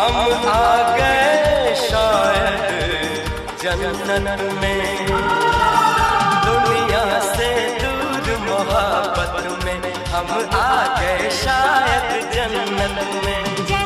आ गए शायद जन्नत में। दुनिया से दूर मोहब्बत में हम आ गए शायद जन्नत में।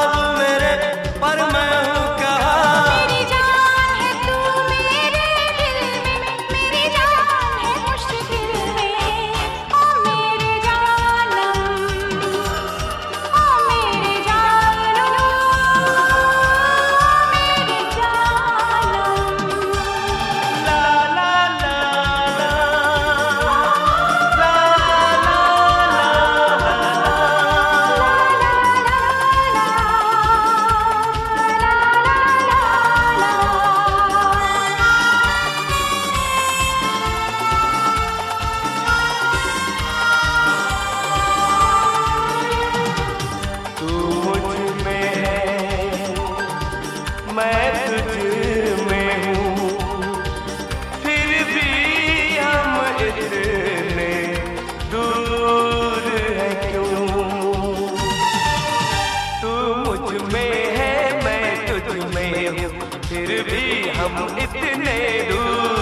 ख्वाब मेरे पर मैं कहा? फिर भी हम इतने दूर है